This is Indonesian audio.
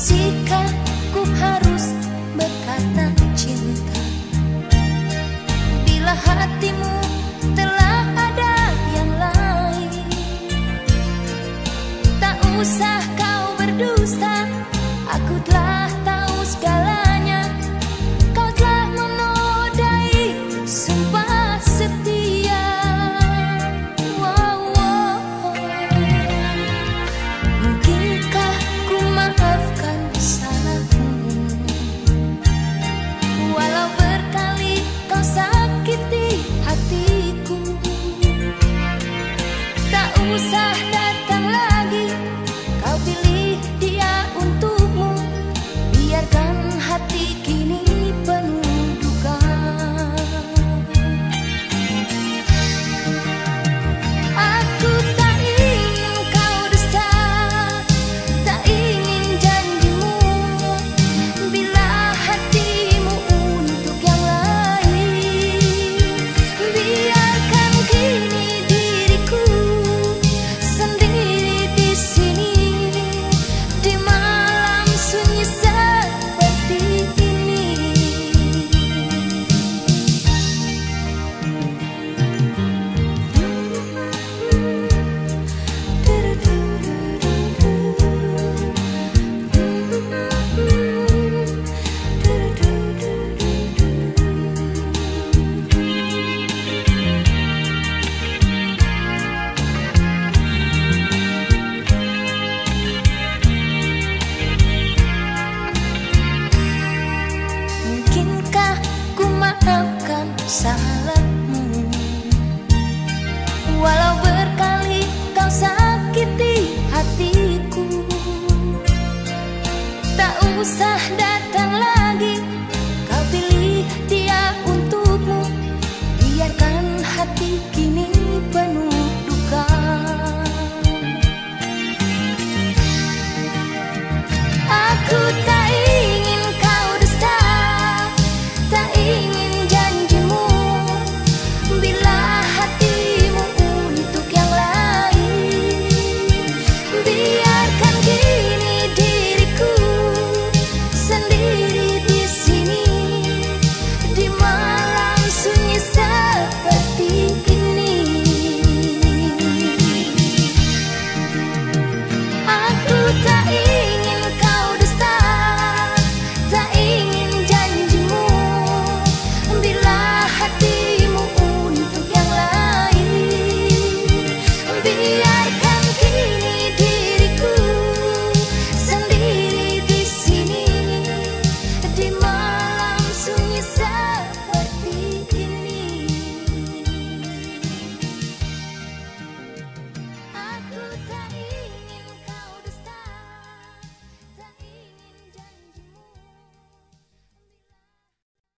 Sikaku harus berkata cinta Bila hatimu telah ada yang lain Tak usah salahmu. Walau berkali kau sakiti hatiku Tak usah datang